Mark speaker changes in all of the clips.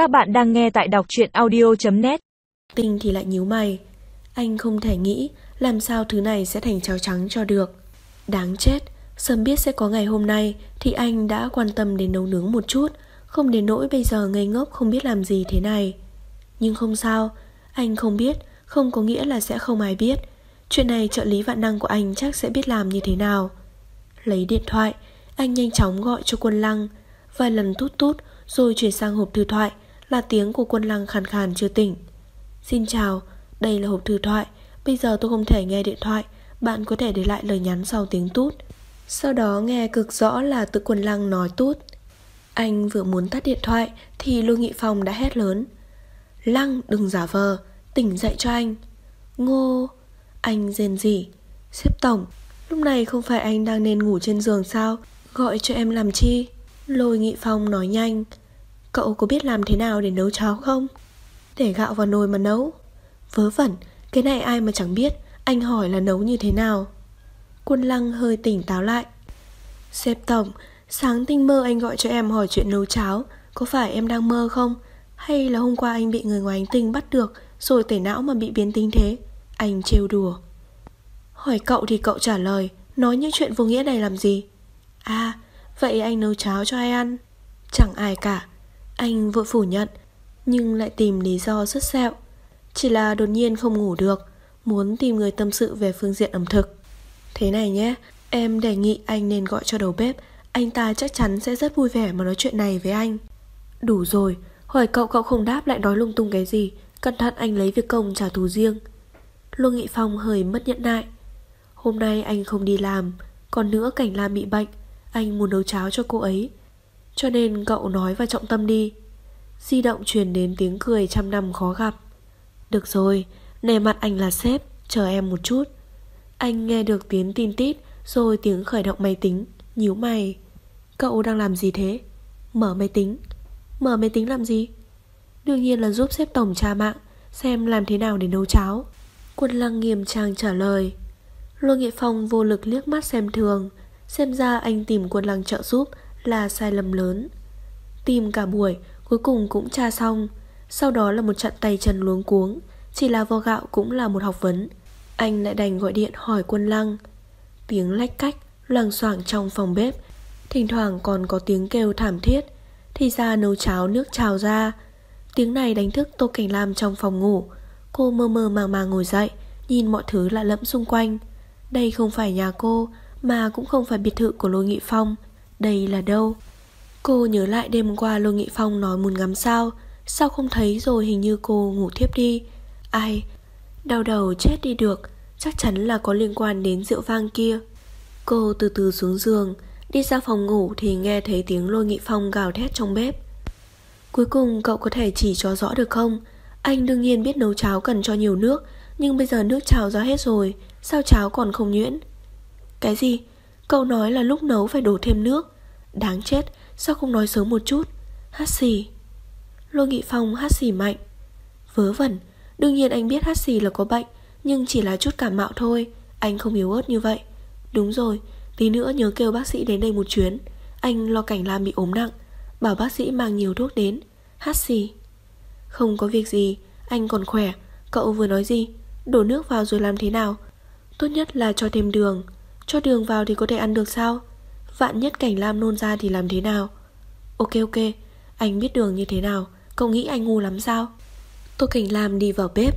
Speaker 1: Các bạn đang nghe tại đọc truyện audio.net
Speaker 2: Tinh thì lại nhíu mày. Anh không thể nghĩ làm sao thứ này sẽ thành cháo trắng cho được. Đáng chết, Sớm biết sẽ có ngày hôm nay Thì anh đã quan tâm đến nấu nướng một chút, Không đến nỗi bây giờ ngây ngốc không biết làm gì thế này. Nhưng không sao, Anh không biết, Không có nghĩa là sẽ không ai biết. Chuyện này trợ lý vạn năng của anh chắc sẽ biết làm như thế nào. Lấy điện thoại, Anh nhanh chóng gọi cho quân lăng Vài lần tút tút Rồi chuyển sang hộp thư thoại. Là tiếng của quân lăng khàn khàn chưa tỉnh. Xin chào, Đây là hộp thư thoại. Bây giờ tôi không thể nghe điện thoại. Bạn có thể để lại lời nhắn sau tiếng tút. Sau đó nghe cực rõ là tự quân lăng nói tút. Anh vừa muốn tắt điện thoại Thì lôi Nghị Phong đã hét lớn. Lăng, đừng giả vờ, Tỉnh dậy cho anh. Ngô, Anh rên rỉ. Xếp tổng, Lúc này không phải anh đang nên ngủ trên giường sao? Gọi cho em làm chi? Lôi Nghị Phong nói nhanh. Cậu có biết làm thế nào để nấu cháo không? Để gạo vào nồi mà nấu. Vớ vẩn, Cái này ai mà chẳng biết, Anh hỏi là nấu như thế nào. Quân lăng hơi tỉnh táo lại. Sếp tổng, Sáng tinh mơ anh gọi cho em hỏi chuyện nấu cháo, Có phải em đang mơ không? Hay là hôm qua anh bị người ngoài hành tinh bắt được, Rồi tẩy não mà bị biến tính thế? Anh trêu đùa. Hỏi cậu thì cậu trả lời, Nói những chuyện vô nghĩa này làm gì? À vậy anh nấu cháo cho ai ăn? Chẳng ai cả. Anh vội phủ nhận, Nhưng lại tìm lý do rất sẹo. Chỉ là đột nhiên không ngủ được, Muốn tìm người tâm sự về phương diện ẩm thực. Thế này nhé, Em đề nghị anh nên gọi cho đầu bếp. Anh ta chắc chắn sẽ rất vui vẻ mà nói chuyện này với anh. Đủ rồi, Hỏi cậu cậu không đáp lại nói lung tung cái gì. Cẩn thận anh lấy việc công trả thù riêng. Luân Nghị Phong hơi mất nhẫn nại. Hôm nay anh không đi làm, Còn nữa Cảnh Lam bị bệnh. Anh muốn nấu cháo cho cô ấy. Cho nên cậu nói vào trọng tâm đi. Di động truyền đến tiếng cười trăm năm khó gặp. Được rồi, Nề mặt anh là sếp, Chờ em một chút. Anh nghe được tiếng tin tít, Rồi tiếng khởi động máy tính, nhíu mày. Cậu đang làm gì thế? Mở máy tính. Mở máy tính làm gì? Đương nhiên là giúp sếp tổng tra mạng, Xem làm thế nào để nấu cháo. Quân lăng nghiêm trang trả lời. Lô Nghị Phong vô lực liếc mắt xem thường, Xem ra anh tìm quân lăng trợ giúp là sai lầm lớn. Tìm cả buổi, Cuối cùng cũng tra xong. Sau đó là một trận tay chân luống cuống, Chỉ là vo gạo cũng là một học vấn. Anh lại đành gọi điện hỏi quân lăng. Tiếng lách cách Loằng xoảng trong phòng bếp. Thỉnh thoảng còn có tiếng kêu thảm thiết, Thì ra nấu cháo nước trào ra. Tiếng này đánh thức Tô Cảnh Lam trong phòng ngủ. Cô mơ mơ màng màng ngồi dậy, Nhìn mọi thứ lạ lẫm xung quanh. Đây không phải nhà cô, Mà cũng không phải biệt thự của Lô Nghị Phong. Đây là đâu? Cô nhớ lại đêm qua Lô Nghị Phong nói muốn ngắm sao. Sao không thấy rồi hình như cô ngủ thiếp đi. Ai, Đau đầu chết đi được. Chắc chắn là có liên quan đến rượu vang kia. Cô từ từ xuống giường, Đi ra phòng ngủ thì nghe thấy tiếng Lôi Nghị Phong gào thét trong bếp. Cuối cùng cậu có thể chỉ cho rõ được không? Anh đương nhiên biết nấu cháo cần cho nhiều nước, Nhưng bây giờ nước trào ra hết rồi, Sao cháo còn không nhuyễn? Cái gì? Cậu nói là lúc nấu phải đổ thêm nước. Đáng chết, Sao không nói sớm một chút? Hát xì. Lô Nghị Phong hát xì mạnh. Vớ vẩn, Đương nhiên anh biết hát xì là có bệnh, Nhưng chỉ là chút cảm mạo thôi. Anh không yếu ớt như vậy. Đúng rồi, Tí nữa nhớ kêu bác sĩ đến đây một chuyến. Anh lo cảnh Lam bị ốm nặng, Bảo bác sĩ mang nhiều thuốc đến. Hát xì. Không có việc gì, Anh còn khỏe. Cậu vừa nói gì? Đổ nước vào rồi làm thế nào? Tốt nhất là cho thêm đường. Cho đường vào thì có thể ăn được sao? Vạn nhất cảnh Lam nôn ra thì làm thế nào? Ok ok, Anh biết đường như thế nào, Cậu nghĩ anh ngu lắm sao? Tô Cảnh Lam đi vào bếp,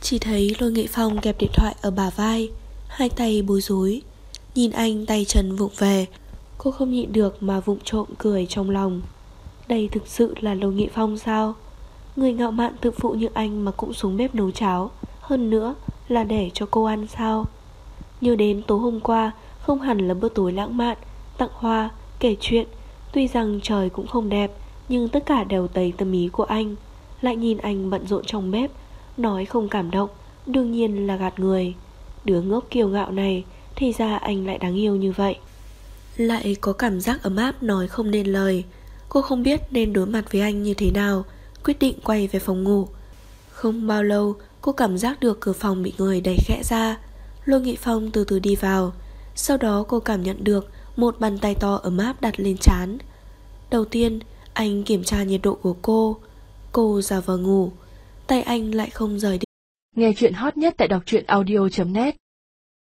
Speaker 2: Chỉ thấy Lôi Nghị Phong kẹp điện thoại ở bà vai, Hai tay bối rối. Nhìn anh tay chân vụng về, Cô không nhịn được mà vụng trộm cười trong lòng. Đây thực sự là lôi Nghị Phong sao? Người ngạo mạn tự phụ như anh mà cũng xuống bếp nấu cháo, Hơn nữa là để cho cô ăn sao? Nhớ đến tối hôm qua Không hẳn là bữa tối lãng mạn Tặng hoa, kể chuyện. Tuy rằng trời cũng không đẹp Nhưng tất cả đều tẩy tâm ý của anh. Lại nhìn anh bận rộn trong bếp Nói không cảm động Đương nhiên là gạt người. Đứa ngốc kiêu ngạo này Thì ra anh lại đáng yêu như vậy. Lại có cảm giác ấm áp nói không nên lời. Cô không biết nên đối mặt với anh như thế nào Quyết định quay về phòng ngủ. Không bao lâu Cô cảm giác được cửa phòng bị người đẩy khẽ ra. Lô Nghị Phong từ từ đi vào. Sau đó cô cảm nhận được Một bàn tay to ấm áp đặt lên chán Đầu tiên, anh kiểm tra nhiệt độ của cô. Cô già vờ ngủ. Tay anh lại không rời đi.
Speaker 3: Nghe chuyện hot nhất tại đọc truyện audio.net